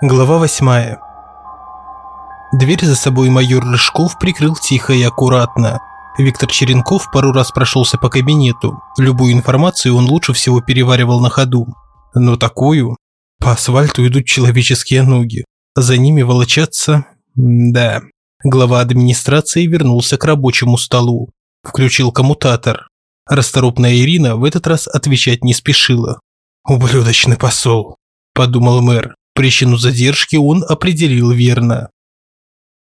Глава восьмая. Дверь за собой майор Рыжков прикрыл тихо и аккуратно. Виктор Черенков пару раз прошелся по кабинету. Любую информацию он лучше всего переваривал на ходу. Но такую... По асфальту идут человеческие ноги. За ними волочатся... Да. Глава администрации вернулся к рабочему столу. Включил коммутатор. Расторопная Ирина в этот раз отвечать не спешила. «Ублюдочный посол», – подумал мэр. Причину задержки он определил верно.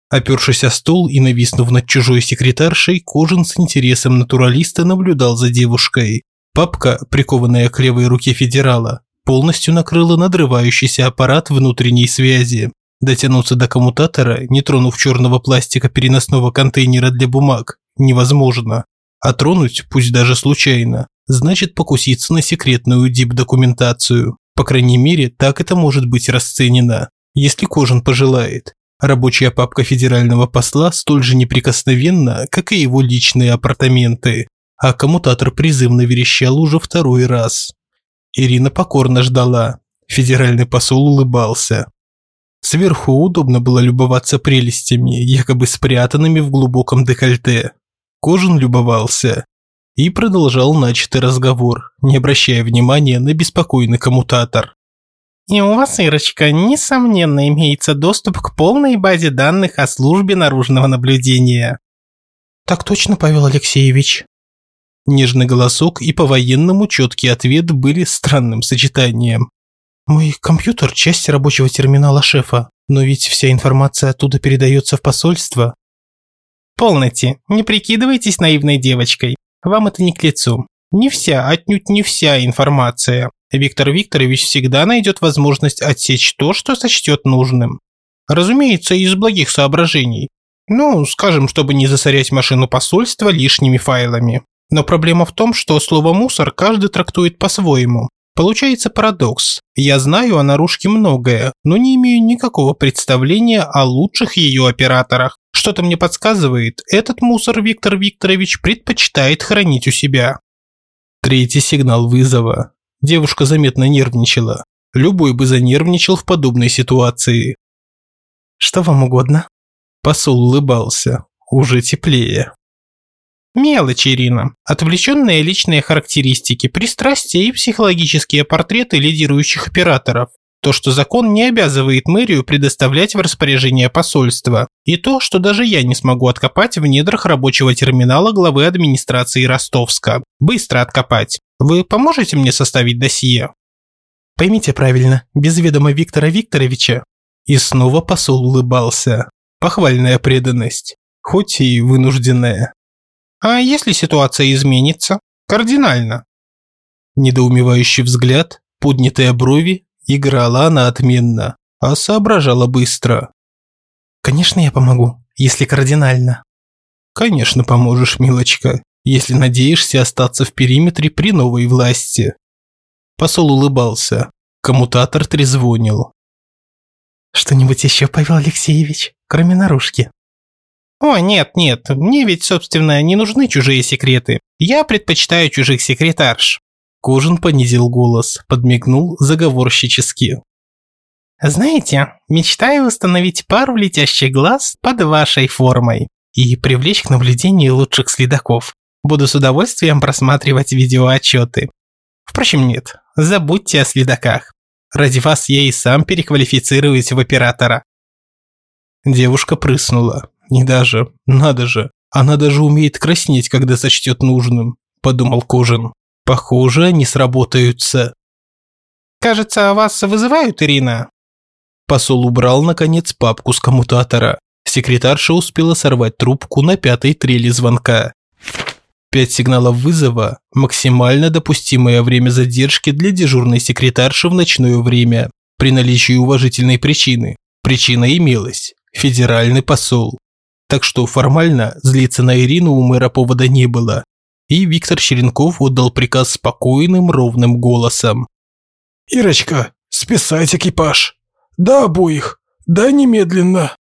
Опершись о стол и нависнув над чужой секретаршей, Кожин с интересом натуралиста наблюдал за девушкой. Папка, прикованная к левой руке федерала, полностью накрыла надрывающийся аппарат внутренней связи. Дотянуться до коммутатора, не тронув черного пластика переносного контейнера для бумаг, невозможно. А тронуть, пусть даже случайно, значит покуситься на секретную дип-документацию. По крайней мере, так это может быть расценено, если Кожин пожелает. Рабочая папка федерального посла столь же неприкосновенна, как и его личные апартаменты, а коммутатор призывно верещал уже второй раз. Ирина покорно ждала. Федеральный посол улыбался. Сверху удобно было любоваться прелестями, якобы спрятанными в глубоком декольте. Кожин любовался и продолжал начатый разговор, не обращая внимания на беспокойный коммутатор. И у вас, Ирочка, несомненно имеется доступ к полной базе данных о службе наружного наблюдения. Так точно, Павел Алексеевич. Нежный голосок и по-военному четкий ответ были странным сочетанием. Мой компьютер – часть рабочего терминала шефа, но ведь вся информация оттуда передается в посольство. Полноте, не прикидывайтесь наивной девочкой. Вам это не к лицу. Не вся, отнюдь не вся информация. Виктор Викторович всегда найдет возможность отсечь то, что сочтет нужным. Разумеется, из благих соображений. Ну, скажем, чтобы не засорять машину посольства лишними файлами. Но проблема в том, что слово «мусор» каждый трактует по-своему. Получается парадокс. Я знаю о наружке многое, но не имею никакого представления о лучших ее операторах. Что-то мне подсказывает, этот мусор Виктор Викторович предпочитает хранить у себя. Третий сигнал вызова. Девушка заметно нервничала. Любой бы занервничал в подобной ситуации. «Что вам угодно?» Посол улыбался. Уже теплее. Мелочи, Ирина. Отвлеченные личные характеристики, пристрастия и психологические портреты лидирующих операторов. То, что закон не обязывает мэрию предоставлять в распоряжение посольства. И то, что даже я не смогу откопать в недрах рабочего терминала главы администрации Ростовска. Быстро откопать. Вы поможете мне составить досье? Поймите правильно, без ведома Виктора Викторовича. И снова посол улыбался. Похвальная преданность, хоть и вынужденная. А если ситуация изменится? Кардинально. Недоумевающий взгляд, поднятые брови Играла она отменно, а соображала быстро. «Конечно, я помогу, если кардинально». «Конечно поможешь, милочка, если надеешься остаться в периметре при новой власти». Посол улыбался. Коммутатор трезвонил. «Что-нибудь еще, Павел Алексеевич, кроме наружки?» «О, нет, нет, мне ведь, собственно, не нужны чужие секреты. Я предпочитаю чужих секретарш. Кожин понизил голос, подмигнул заговорщически. «Знаете, мечтаю установить пару летящих глаз под вашей формой и привлечь к наблюдению лучших следаков. Буду с удовольствием просматривать видеоотчеты. Впрочем, нет, забудьте о следаках. Ради вас я и сам переквалифицируюсь в оператора». Девушка прыснула. Не даже, надо же, она даже умеет краснеть, когда сочтет нужным, подумал Кожин. Похоже, они сработаются. «Кажется, вас вызывают, Ирина?» Посол убрал, наконец, папку с коммутатора. Секретарша успела сорвать трубку на пятой трели звонка. Пять сигналов вызова – максимально допустимое время задержки для дежурной секретарши в ночное время, при наличии уважительной причины. Причина имелась – федеральный посол. Так что формально злиться на Ирину у мэра повода не было и Виктор Черенков отдал приказ спокойным, ровным голосом. «Ирочка, списать экипаж. Да обоих. Да немедленно».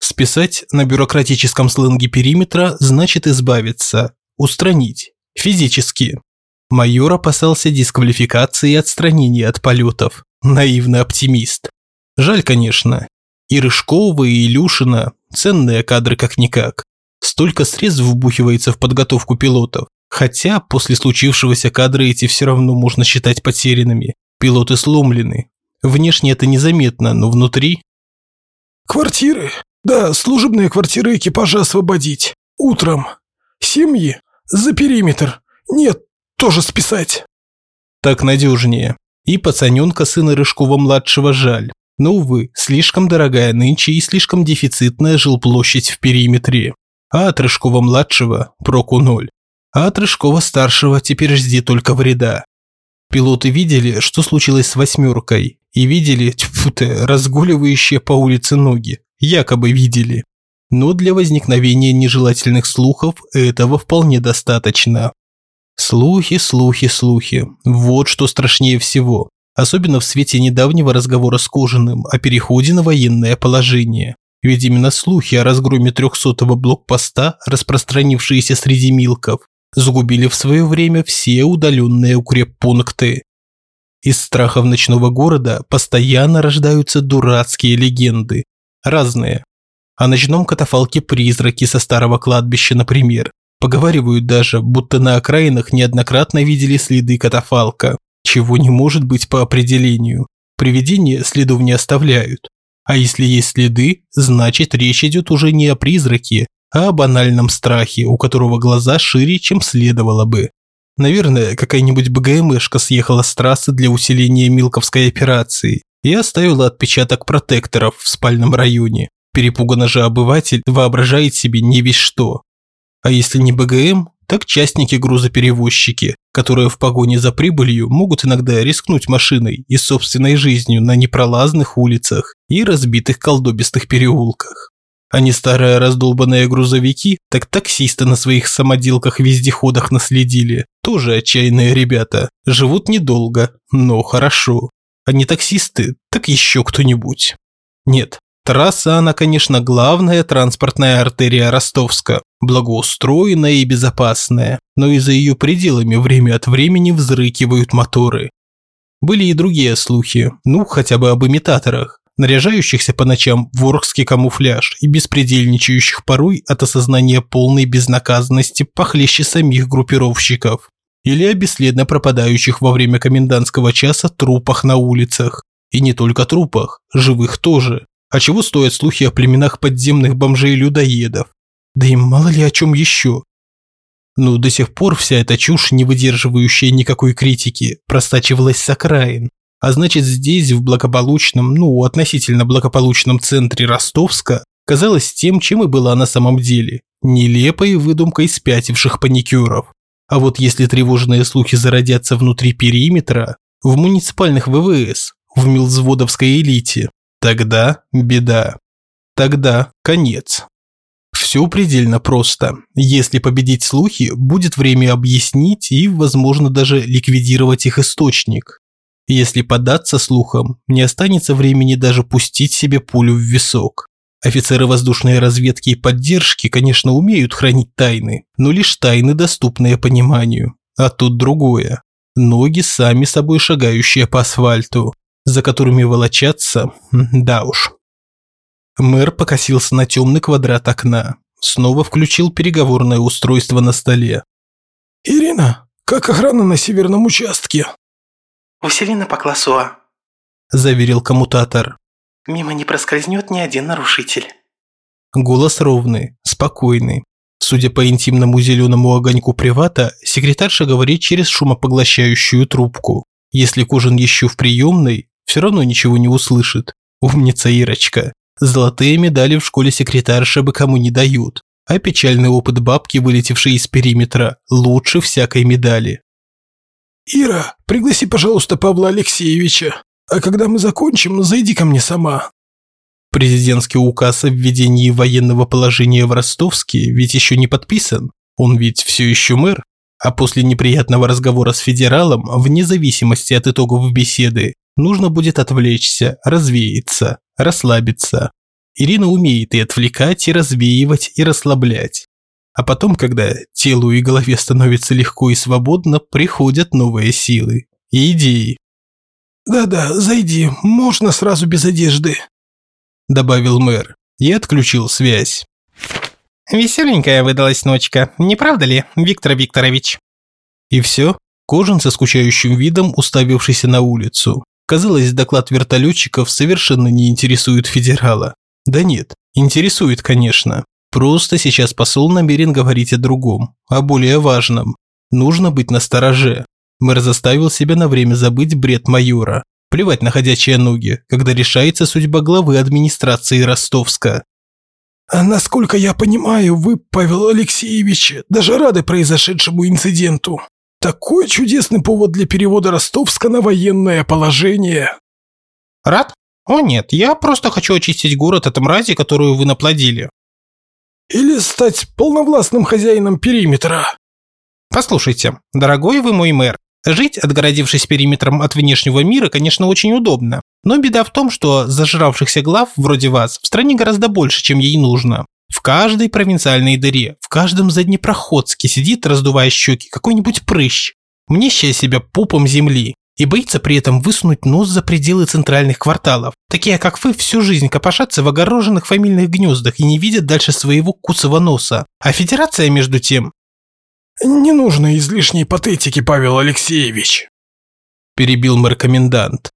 Списать на бюрократическом сленге периметра значит избавиться, устранить, физически. Майор опасался дисквалификации и отстранения от полетов. Наивный оптимист. Жаль, конечно. И Рыжкова, и Илюшина – ценные кадры как-никак. Столько средств вбухивается в подготовку пилотов. Хотя после случившегося кадры эти все равно можно считать потерянными. Пилоты сломлены. Внешне это незаметно, но внутри... Квартиры. Да, служебные квартиры экипажа освободить. Утром. Семьи. За периметр. Нет, тоже списать. Так надежнее. И пацаненка сына Рыжкова-младшего жаль. Но, увы, слишком дорогая нынче и слишком дефицитная жилплощадь в периметре. А от Рыжкова-младшего проку ноль. А от Рыжкова-старшего теперь жди только вреда. Пилоты видели, что случилось с восьмеркой, и видели, тьфу ты, разгуливающие по улице ноги. Якобы видели. Но для возникновения нежелательных слухов этого вполне достаточно. Слухи, слухи, слухи. Вот что страшнее всего. Особенно в свете недавнего разговора с Кожаным о переходе на военное положение. Ведь именно слухи о разгроме 300-го блокпоста, распространившиеся среди милков, загубили в свое время все удаленные укреппункты. Из страхов ночного города постоянно рождаются дурацкие легенды. Разные. О ночном катафалке призраки со старого кладбища, например. Поговаривают даже, будто на окраинах неоднократно видели следы катафалка, чего не может быть по определению. Привидения следов не оставляют. А если есть следы, значит речь идет уже не о призраке, а о банальном страхе, у которого глаза шире, чем следовало бы. Наверное, какая-нибудь БГМшка съехала с трассы для усиления Милковской операции и оставила отпечаток протекторов в спальном районе. Перепуганно же обыватель воображает себе не весь что. А если не БГМ, так частники-грузоперевозчики, которые в погоне за прибылью могут иногда рискнуть машиной и собственной жизнью на непролазных улицах и разбитых колдобистых переулках. А не старые раздолбанные грузовики, так таксисты на своих самоделках-вездеходах наследили. Тоже отчаянные ребята. Живут недолго, но хорошо. Не таксисты, так еще кто-нибудь. Нет, Трасса, она, конечно, главная транспортная артерия Ростовска, благоустроенная и безопасная, но и за ее пределами время от времени взрыкивают моторы. Были и другие слухи, ну, хотя бы об имитаторах, наряжающихся по ночам в оркский камуфляж и беспредельничающих порой от осознания полной безнаказанности похлеще самих группировщиков, или о бесследно пропадающих во время комендантского часа трупах на улицах. И не только трупах, живых тоже. А чего стоят слухи о племенах подземных бомжей-людоедов? Да и мало ли о чем еще. Но до сих пор вся эта чушь, не выдерживающая никакой критики, простачивалась с окраин. А значит, здесь, в благополучном, ну, относительно благополучном центре Ростовска, казалось тем, чем и была на самом деле – нелепой выдумкой спятивших паникюров. А вот если тревожные слухи зародятся внутри периметра, в муниципальных ВВС, в милзводовской элите, Тогда беда. Тогда конец. Все предельно просто. Если победить слухи, будет время объяснить и, возможно, даже ликвидировать их источник. Если податься слухам, не останется времени даже пустить себе пулю в висок. Офицеры воздушной разведки и поддержки, конечно, умеют хранить тайны, но лишь тайны, доступные пониманию. А тут другое. Ноги сами собой шагающие по асфальту за которыми волочатся, да уж. Мэр покосился на темный квадрат окна, снова включил переговорное устройство на столе. «Ирина, как охрана на северном участке?» «Усилена по классу А», – заверил коммутатор. «Мимо не проскользнет ни один нарушитель». Голос ровный, спокойный. Судя по интимному зеленому огоньку привата, секретарша говорит через шумопоглощающую трубку. Если Кожин еще в приемной, все равно ничего не услышит. Умница Ирочка. Золотые медали в школе секретарша бы кому не дают. А печальный опыт бабки, вылетевшей из периметра, лучше всякой медали. «Ира, пригласи, пожалуйста, Павла Алексеевича. А когда мы закончим, зайди ко мне сама». Президентский указ о введении военного положения в Ростовске ведь еще не подписан. Он ведь все еще мэр. А после неприятного разговора с федералом, вне зависимости от итогов беседы, Нужно будет отвлечься, развеяться, расслабиться. Ирина умеет и отвлекать, и развеивать, и расслаблять. А потом, когда телу и голове становится легко и свободно, приходят новые силы и идеи. «Да-да, зайди, можно сразу без одежды», – добавил мэр и отключил связь. «Веселенькая выдалась ночка, не правда ли, Виктор Викторович?» И все, Кожин со скучающим видом, уставившийся на улицу. Казалось, доклад вертолетчиков совершенно не интересует федерала. Да нет, интересует, конечно. Просто сейчас посол намерен говорить о другом, о более важном. Нужно быть настороже. Мэр заставил себя на время забыть бред майора. Плевать на ходячие ноги, когда решается судьба главы администрации Ростовска. А насколько я понимаю, вы, Павел Алексеевич, даже рады произошедшему инциденту. Такой чудесный повод для перевода Ростовска на военное положение. Рад? О нет, я просто хочу очистить город от мрази, которую вы наплодили. Или стать полновластным хозяином периметра. Послушайте, дорогой вы мой мэр, жить, отгородившись периметром от внешнего мира, конечно, очень удобно. Но беда в том, что зажравшихся глав, вроде вас, в стране гораздо больше, чем ей нужно. В каждой провинциальной дыре, в каждом заднепроходске сидит, раздувая щеки, какой-нибудь прыщ, мнящая себя пупом земли и боится при этом высунуть нос за пределы центральных кварталов. Такие, как вы, всю жизнь копошатся в огороженных фамильных гнездах и не видят дальше своего куцого носа. А федерация, между тем... «Не нужно излишней патетики, Павел Алексеевич», – перебил мэр-комендант.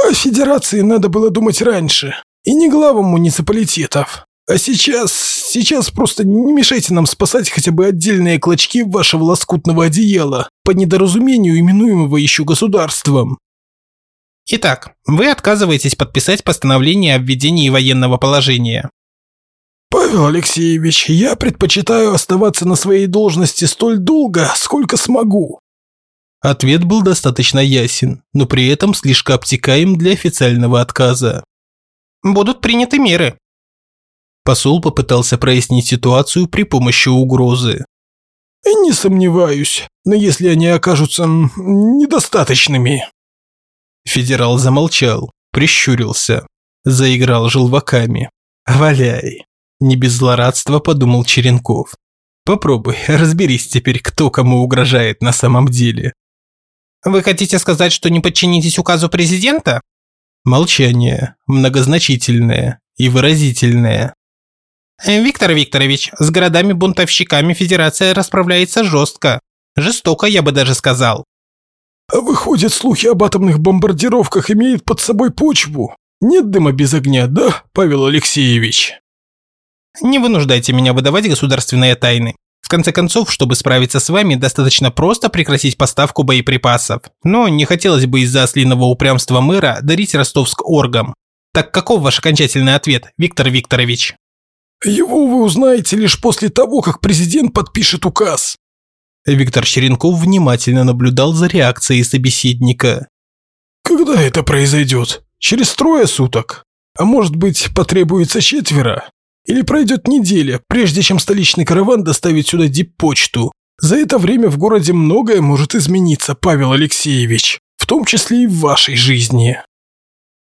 «О федерации надо было думать раньше, и не главам муниципалитетов. А сейчас, сейчас просто не мешайте нам спасать хотя бы отдельные клочки вашего лоскутного одеяла, по недоразумению именуемого еще государством. Итак, вы отказываетесь подписать постановление о введении военного положения. Павел Алексеевич, я предпочитаю оставаться на своей должности столь долго, сколько смогу. Ответ был достаточно ясен, но при этом слишком обтекаем для официального отказа. Будут приняты меры, Посол попытался прояснить ситуацию при помощи угрозы. «Не сомневаюсь, но если они окажутся недостаточными...» Федерал замолчал, прищурился, заиграл желваками. «Валяй!» Не без злорадства подумал Черенков. «Попробуй, разберись теперь, кто кому угрожает на самом деле». «Вы хотите сказать, что не подчинитесь указу президента?» Молчание, многозначительное и выразительное. Виктор Викторович, с городами-бунтовщиками Федерация расправляется жестко. Жестоко, я бы даже сказал. А выходят, слухи об атомных бомбардировках имеют под собой почву. Нет дыма без огня, да, Павел Алексеевич? Не вынуждайте меня выдавать государственные тайны. В конце концов, чтобы справиться с вами, достаточно просто прекратить поставку боеприпасов. Но не хотелось бы из-за ослиного упрямства мэра дарить Ростовск оргам. Так каков ваш окончательный ответ, Виктор Викторович? Его вы узнаете лишь после того, как президент подпишет указ. Виктор Черенков внимательно наблюдал за реакцией собеседника. Когда это произойдет? Через трое суток? А может быть, потребуется четверо? Или пройдет неделя, прежде чем столичный караван доставит сюда диппочту? За это время в городе многое может измениться, Павел Алексеевич, в том числе и в вашей жизни.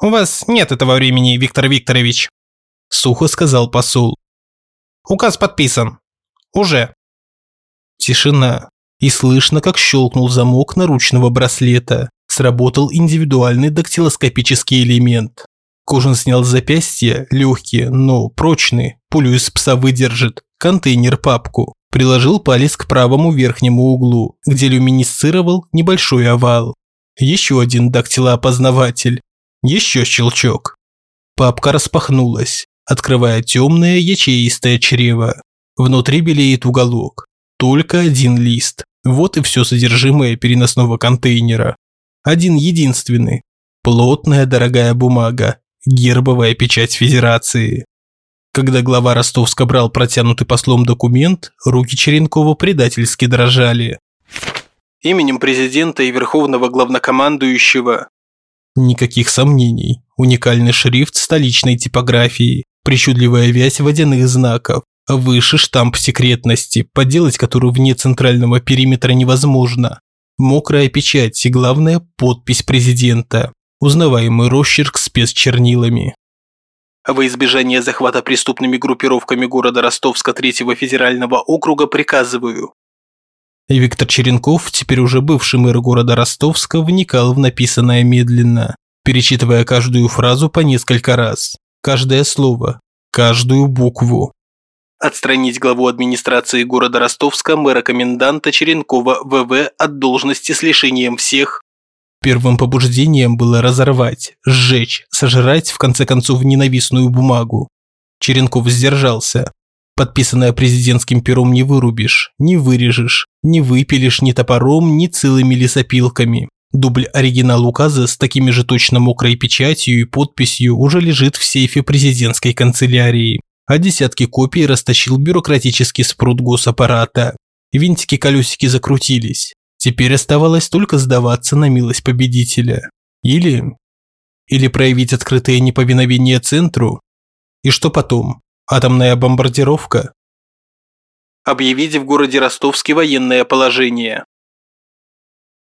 У вас нет этого времени, Виктор Викторович сухо сказал посол. Указ подписан. Уже. Тишина. И слышно, как щелкнул замок наручного браслета. Сработал индивидуальный дактилоскопический элемент. Кожан снял запястья, легкие, но прочные, пулю из пса выдержит, контейнер-папку. Приложил палец к правому верхнему углу, где люминесцировал небольшой овал. Еще один дактилоопознаватель. Еще щелчок. Папка распахнулась открывая темное ячеистое чрево. Внутри белеет уголок. Только один лист. Вот и все содержимое переносного контейнера. Один единственный. Плотная дорогая бумага. Гербовая печать Федерации. Когда глава Ростовска брал протянутый послом документ, руки Черенкова предательски дрожали. Именем президента и верховного главнокомандующего. Никаких сомнений. Уникальный шрифт столичной типографии причудливая вязь водяных знаков, выше штамп секретности, поделать которую вне центрального периметра невозможно. Мокрая печать и, главное, подпись президента. Узнаваемый росчерк спецчернилами. Во избежание захвата преступными группировками города Ростовска 3 федерального округа приказываю И Виктор Черенков, теперь уже бывший мэр города Ростовска, вникал в написанное медленно, перечитывая каждую фразу по несколько раз, каждое слово, каждую букву. Отстранить главу администрации города Ростовска мэра-коменданта Черенкова ВВ от должности с лишением всех. Первым побуждением было разорвать, сжечь, сожрать, в конце концов, ненавистную бумагу. Черенков сдержался. Подписанное президентским пером не вырубишь, не вырежешь, не выпилишь ни топором, ни целыми лесопилками. Дубль оригинал указа с такими же точно мокрой печатью и подписью уже лежит в сейфе президентской канцелярии, а десятки копий растащил бюрократический спрут госаппарата. Винтики-колесики закрутились. Теперь оставалось только сдаваться на милость победителя. Или... Или проявить открытое неповиновение центру. И что потом? Атомная бомбардировка? Объявить в городе Ростовске военное положение.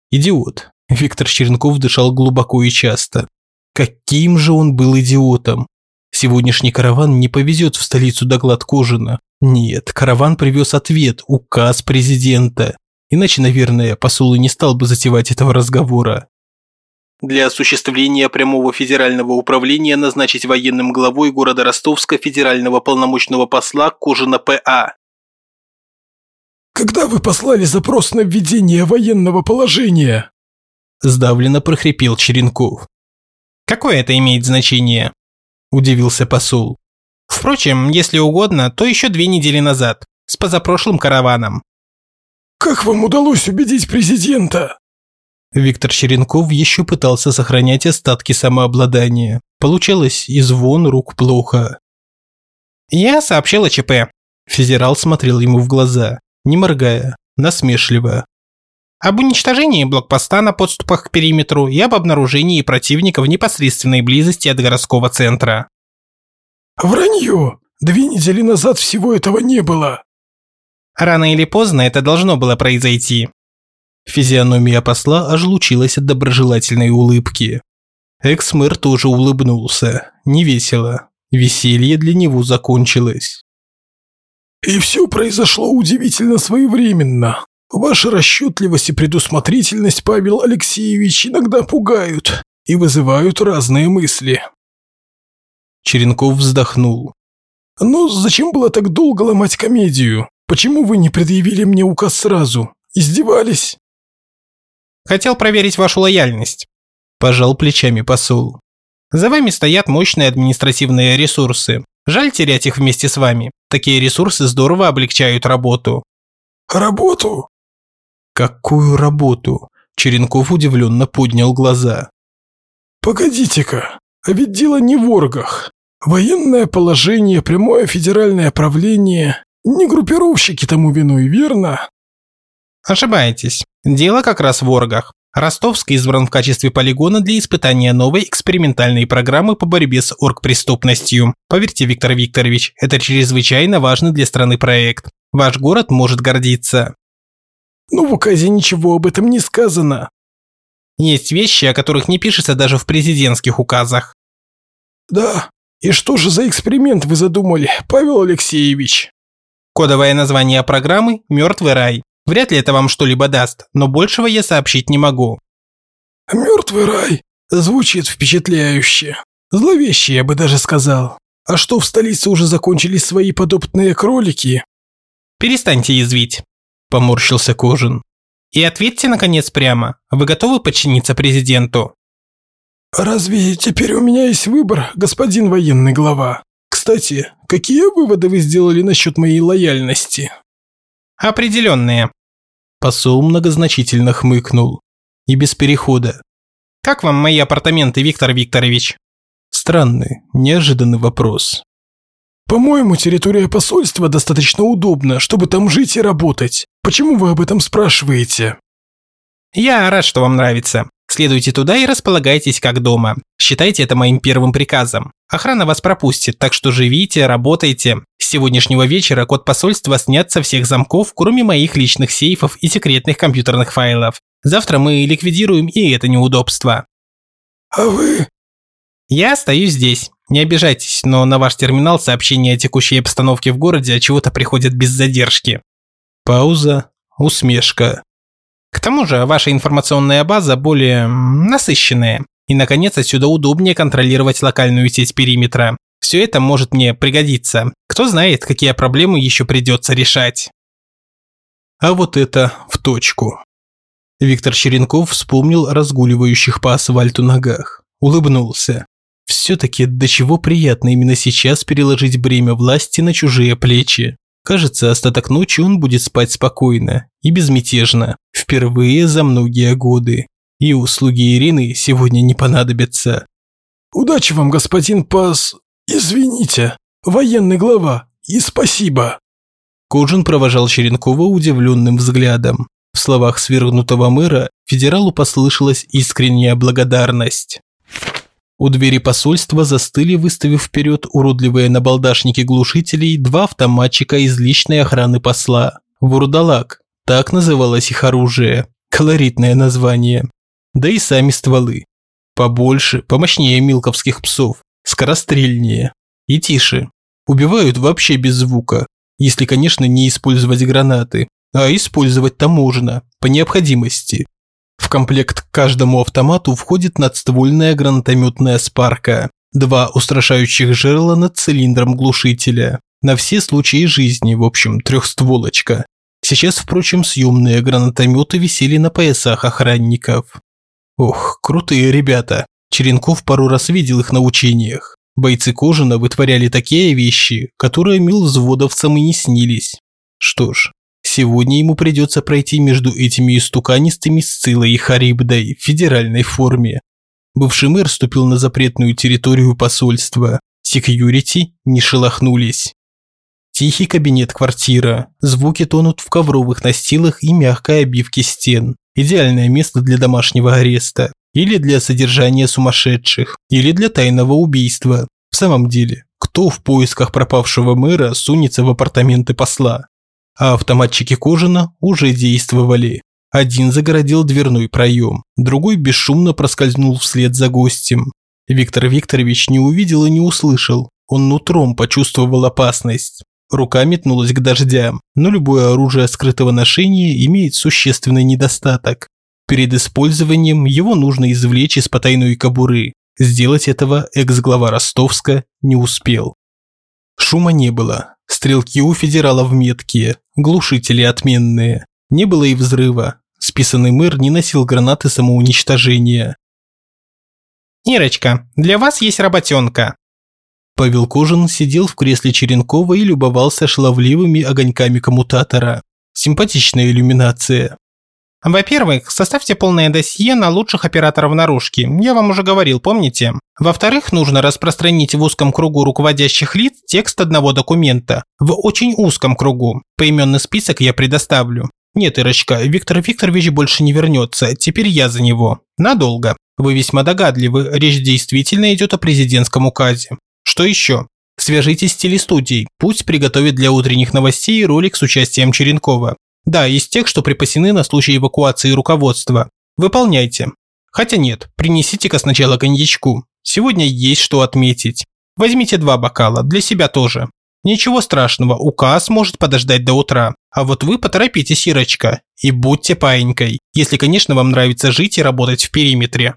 Идиот. Виктор Черенков дышал глубоко и часто. Каким же он был идиотом. Сегодняшний караван не повезет в столицу доклад Кожина. Нет, караван привез ответ, указ президента. Иначе, наверное, посол и не стал бы затевать этого разговора. Для осуществления прямого федерального управления назначить военным главой города Ростовска федерального полномочного посла Кожина П.А. «Когда вы послали запрос на введение военного положения?» Сдавленно прохрипел Черенков. «Какое это имеет значение?» – удивился посол. «Впрочем, если угодно, то еще две недели назад, с позапрошлым караваном». «Как вам удалось убедить президента?» Виктор Черенков еще пытался сохранять остатки самообладания. Получалось и звон рук плохо. «Я сообщил о ЧП». Федерал смотрел ему в глаза, не моргая, насмешливо об уничтожении блокпоста на подступах к периметру и об обнаружении противника в непосредственной близости от городского центра. Вранье! Две недели назад всего этого не было. Рано или поздно это должно было произойти. Физиономия посла аж лучилась от доброжелательной улыбки. Экс-мэр тоже улыбнулся. Невесело. Веселье для него закончилось. И все произошло удивительно своевременно. Ваша расчетливость и предусмотрительность, Павел Алексеевич, иногда пугают и вызывают разные мысли. Черенков вздохнул. Но зачем было так долго ломать комедию? Почему вы не предъявили мне указ сразу? Издевались? Хотел проверить вашу лояльность. Пожал плечами посол. За вами стоят мощные административные ресурсы. Жаль терять их вместе с вами. Такие ресурсы здорово облегчают работу. Работу? Какую работу? Черенков удивленно поднял глаза. Погодите-ка, а ведь дело не в оргах. Военное положение, прямое федеральное правление. Не группировщики тому виной, верно? Ошибаетесь. Дело как раз в оргах. Ростовск избран в качестве полигона для испытания новой экспериментальной программы по борьбе с оргпреступностью. Поверьте, Виктор Викторович, это чрезвычайно важный для страны проект. Ваш город может гордиться. Но в указе ничего об этом не сказано. Есть вещи, о которых не пишется даже в президентских указах. Да. И что же за эксперимент вы задумали, Павел Алексеевич? Кодовое название программы «Мертвый рай». Вряд ли это вам что-либо даст, но большего я сообщить не могу. «Мертвый рай» звучит впечатляюще. Зловеще, я бы даже сказал. А что, в столице уже закончились свои подопытные кролики? Перестаньте язвить. Поморщился Кожин. И ответьте, наконец, прямо. Вы готовы подчиниться президенту? Разве теперь у меня есть выбор, господин военный глава? Кстати, какие выводы вы сделали насчет моей лояльности? Определенные. Посол многозначительно хмыкнул. И без перехода. Как вам мои апартаменты, Виктор Викторович? Странный, неожиданный вопрос. По-моему, территория посольства достаточно удобна, чтобы там жить и работать. Почему вы об этом спрашиваете? Я рад, что вам нравится. Следуйте туда и располагайтесь как дома. Считайте это моим первым приказом. Охрана вас пропустит, так что живите, работайте. С сегодняшнего вечера код посольства снят со всех замков, кроме моих личных сейфов и секретных компьютерных файлов. Завтра мы ликвидируем и это неудобство. А вы? Я остаюсь здесь. Не обижайтесь, но на ваш терминал сообщения о текущей обстановке в городе чего-то приходят без задержки. Пауза. Усмешка. К тому же ваша информационная база более насыщенная. И, наконец, отсюда удобнее контролировать локальную сеть периметра. Все это может мне пригодиться. Кто знает, какие проблемы еще придется решать. А вот это в точку. Виктор Черенков вспомнил разгуливающих по асфальту ногах. Улыбнулся. Все-таки до чего приятно именно сейчас переложить бремя власти на чужие плечи. Кажется, остаток ночи он будет спать спокойно и безмятежно, впервые за многие годы. И услуги Ирины сегодня не понадобятся. «Удачи вам, господин Пас... Извините, военный глава, и спасибо!» Кожин провожал Черенкова удивленным взглядом. В словах свергнутого мэра федералу послышалась искренняя благодарность. У двери посольства застыли, выставив вперед уродливые набалдашники глушителей, два автоматчика из личной охраны посла. Вурдалак. Так называлось их оружие. Колоритное название. Да и сами стволы. Побольше, помощнее милковских псов. Скорострельнее. И тише. Убивают вообще без звука. Если, конечно, не использовать гранаты. А использовать-то можно. По необходимости. В комплект к каждому автомату входит надствольная гранатометная спарка. Два устрашающих жерла над цилиндром глушителя. На все случаи жизни, в общем, трехстволочка. Сейчас, впрочем, съемные гранатометы висели на поясах охранников. Ох, крутые ребята. Черенков пару раз видел их на учениях. Бойцы Кожина вытворяли такие вещи, которые мил взводовцам и не снились. Что ж, сегодня ему придется пройти между этими истуканистыми Сцилой и Харибдой в федеральной форме. Бывший мэр ступил на запретную территорию посольства. Секьюрити не шелохнулись. Тихий кабинет-квартира. Звуки тонут в ковровых настилах и мягкой обивке стен. Идеальное место для домашнего ареста или для содержания сумасшедших, или для тайного убийства. В самом деле, кто в поисках пропавшего мэра сунется в апартаменты посла? А автоматчики Кожина уже действовали. Один загородил дверной проем, другой бесшумно проскользнул вслед за гостем. Виктор Викторович не увидел и не услышал. Он нутром почувствовал опасность. Рука метнулась к дождям, но любое оружие скрытого ношения имеет существенный недостаток. Перед использованием его нужно извлечь из потайной кобуры. Сделать этого экс-глава Ростовска не успел. Шума не было. Стрелки у федералов меткие, глушители отменные. Не было и взрыва. Списанный мэр не носил гранаты самоуничтожения. «Ирочка, для вас есть работенка». Павел Кожин сидел в кресле Черенкова и любовался шлавливыми огоньками коммутатора. Симпатичная иллюминация. Во-первых, составьте полное досье на лучших операторов наружки. Я вам уже говорил, помните? Во-вторых, нужно распространить в узком кругу руководящих лиц текст одного документа. В очень узком кругу. Поименный список я предоставлю. Нет, Ирочка, Виктор Викторович больше не вернется. Теперь я за него. Надолго. Вы весьма догадливы. Речь действительно идет о президентском указе. Что еще? Свяжитесь с телестудией. Пусть приготовит для утренних новостей ролик с участием Черенкова. Да, из тех, что припасены на случай эвакуации руководства. Выполняйте. Хотя нет, принесите-ка сначала коньячку. Сегодня есть что отметить. Возьмите два бокала, для себя тоже. Ничего страшного, указ может подождать до утра. А вот вы поторопитесь, Ирочка, и будьте паинькой, если, конечно, вам нравится жить и работать в периметре.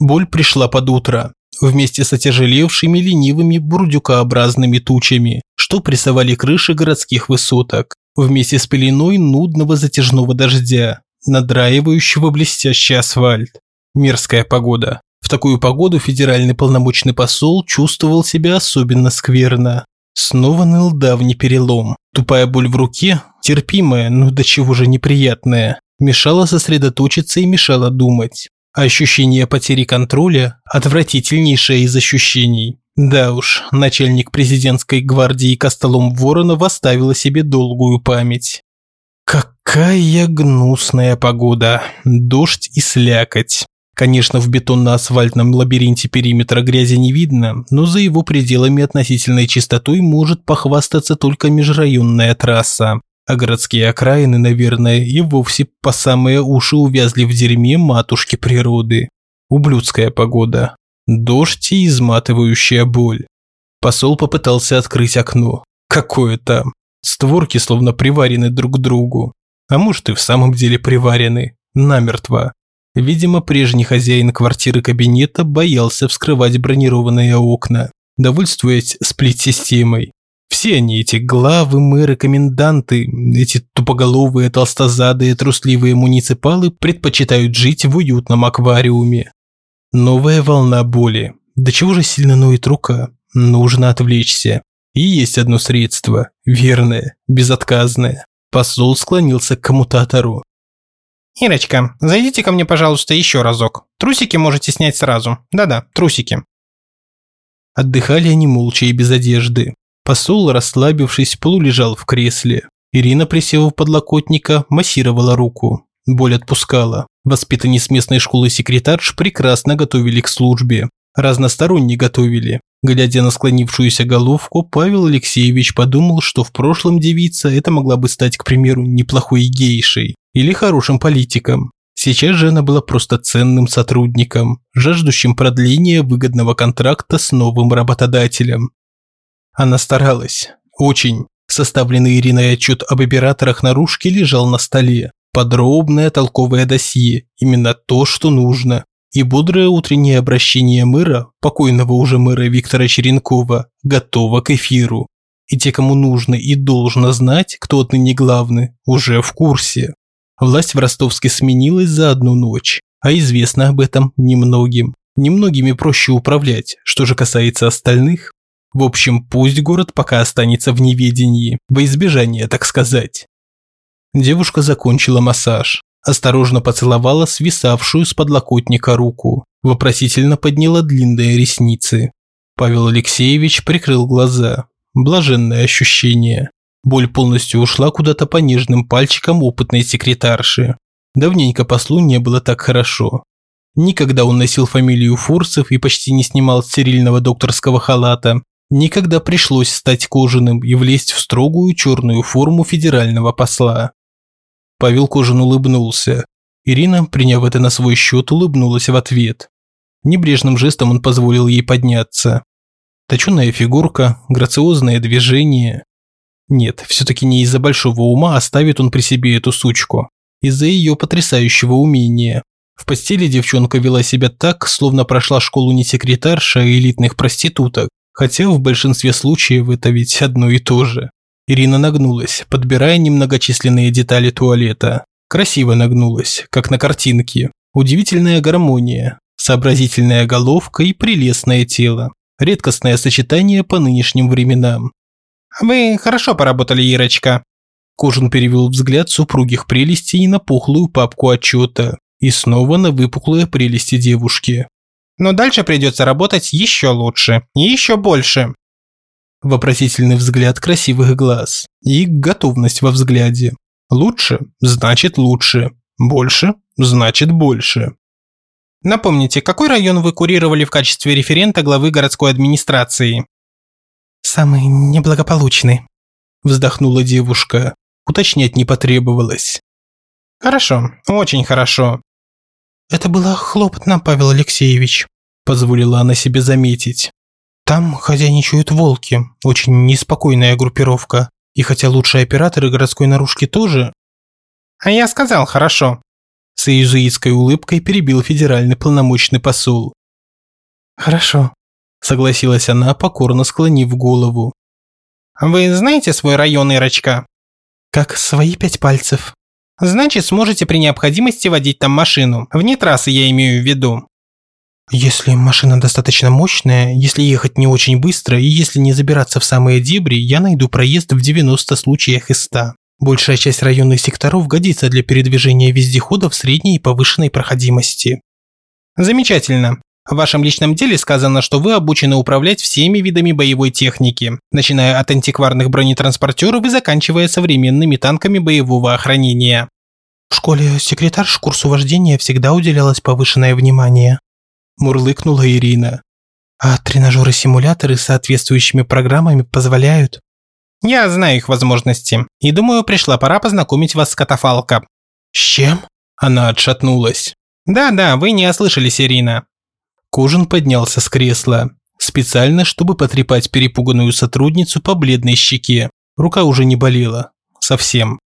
Боль пришла под утро, вместе с отяжелевшими ленивыми бурдюкообразными тучами, что прессовали крыши городских высоток вместе с пеленой нудного затяжного дождя, надраивающего блестящий асфальт. Мерзкая погода. В такую погоду федеральный полномочный посол чувствовал себя особенно скверно. Снова ныл давний перелом. Тупая боль в руке, терпимая, но до чего же неприятная, мешала сосредоточиться и мешала думать. А ощущение потери контроля – отвратительнейшее из ощущений. Да уж, начальник президентской гвардии Костолом Воронов оставил о себе долгую память. Какая гнусная погода. Дождь и слякоть. Конечно, в бетонно-асфальтном лабиринте периметра грязи не видно, но за его пределами относительной чистотой может похвастаться только межрайонная трасса. А городские окраины, наверное, и вовсе по самые уши увязли в дерьме матушки природы. Ублюдская погода. Дождь и изматывающая боль. Посол попытался открыть окно. Какое там? Створки словно приварены друг к другу. А может и в самом деле приварены. Намертво. Видимо, прежний хозяин квартиры-кабинета боялся вскрывать бронированные окна, довольствуясь сплит-системой. Все они, эти главы, мэры, коменданты, эти тупоголовые, толстозадые, трусливые муниципалы предпочитают жить в уютном аквариуме. Новая волна боли. До чего же сильно ноет рука? Нужно отвлечься. И есть одно средство, верное, безотказное. Посол склонился к коммутатору. «Ирочка, зайдите ко мне, пожалуйста, еще разок. Трусики можете снять сразу. Да-да, трусики». Отдыхали они молча и без одежды. Посол, расслабившись, полулежал в кресле. Ирина, присев у подлокотника, массировала руку. Боль отпускала. Воспитанниц местной школы секретарш прекрасно готовили к службе. Разносторонне готовили. Глядя на склонившуюся головку, Павел Алексеевич подумал, что в прошлом девица это могла бы стать, к примеру, неплохой гейшей или хорошим политиком. Сейчас же она была просто ценным сотрудником, жаждущим продления выгодного контракта с новым работодателем. Она старалась. Очень. Составленный Ириной отчет об операторах наружки лежал на столе. Подробное толковое досье. Именно то, что нужно и бодрое утреннее обращение мэра, покойного уже мэра Виктора Черенкова, готово к эфиру. И те, кому нужно и должно знать, кто отныне главный, уже в курсе. Власть в Ростовске сменилась за одну ночь, а известно об этом немногим. Немногими проще управлять, что же касается остальных. В общем, пусть город пока останется в неведении, во избежание, так сказать. Девушка закончила массаж осторожно поцеловала свисавшую с подлокотника руку, вопросительно подняла длинные ресницы. Павел Алексеевич прикрыл глаза. Блаженное ощущение. Боль полностью ушла куда-то по нежным пальчикам опытной секретарши. Давненько послу не было так хорошо. Никогда он носил фамилию Фурцев и почти не снимал стерильного докторского халата. Никогда пришлось стать кожаным и влезть в строгую черную форму федерального посла. Павел Кожин улыбнулся. Ирина, приняв это на свой счет, улыбнулась в ответ. Небрежным жестом он позволил ей подняться. Точеная фигурка, грациозное движение. Нет, все-таки не из-за большого ума оставит он при себе эту сучку. Из-за ее потрясающего умения. В постели девчонка вела себя так, словно прошла школу не секретарша, а элитных проституток. Хотя в большинстве случаев это ведь одно и то же. Ирина нагнулась, подбирая немногочисленные детали туалета. Красиво нагнулась, как на картинке. Удивительная гармония, сообразительная головка и прелестное тело. Редкостное сочетание по нынешним временам. «Вы хорошо поработали, Ирочка». Кожин перевел взгляд супругих прелестей на пухлую папку отчета и снова на выпуклые прелести девушки. «Но дальше придется работать еще лучше и еще больше вопросительный взгляд красивых глаз и готовность во взгляде. Лучше – значит лучше. Больше – значит больше. Напомните, какой район вы курировали в качестве референта главы городской администрации? Самый неблагополучный. Вздохнула девушка. Уточнять не потребовалось. Хорошо, очень хорошо. Это было хлопотно, Павел Алексеевич, позволила она себе заметить. Там хозяйничают волки, очень неспокойная группировка. И хотя лучшие операторы городской наружки тоже... А я сказал, хорошо. С иезуитской улыбкой перебил федеральный полномочный посол. Хорошо, согласилась она, покорно склонив голову. Вы знаете свой район, Ирочка? Как свои пять пальцев. Значит, сможете при необходимости водить там машину. Вне трассы я имею в виду. Если машина достаточно мощная, если ехать не очень быстро и если не забираться в самые дебри, я найду проезд в 90 случаях из 100. Большая часть районных секторов годится для передвижения вездеходов средней и повышенной проходимости. Замечательно. В вашем личном деле сказано, что вы обучены управлять всеми видами боевой техники, начиная от антикварных бронетранспортеров и заканчивая современными танками боевого охранения. В школе секретарш курсу вождения всегда уделялось повышенное внимание мурлыкнула Ирина. А тренажеры-симуляторы с соответствующими программами позволяют? Я знаю их возможности. И думаю, пришла пора познакомить вас с катафалком. С чем? Она отшатнулась. Да-да, вы не ослышались, Ирина. Кожин поднялся с кресла. Специально, чтобы потрепать перепуганную сотрудницу по бледной щеке. Рука уже не болела. Совсем.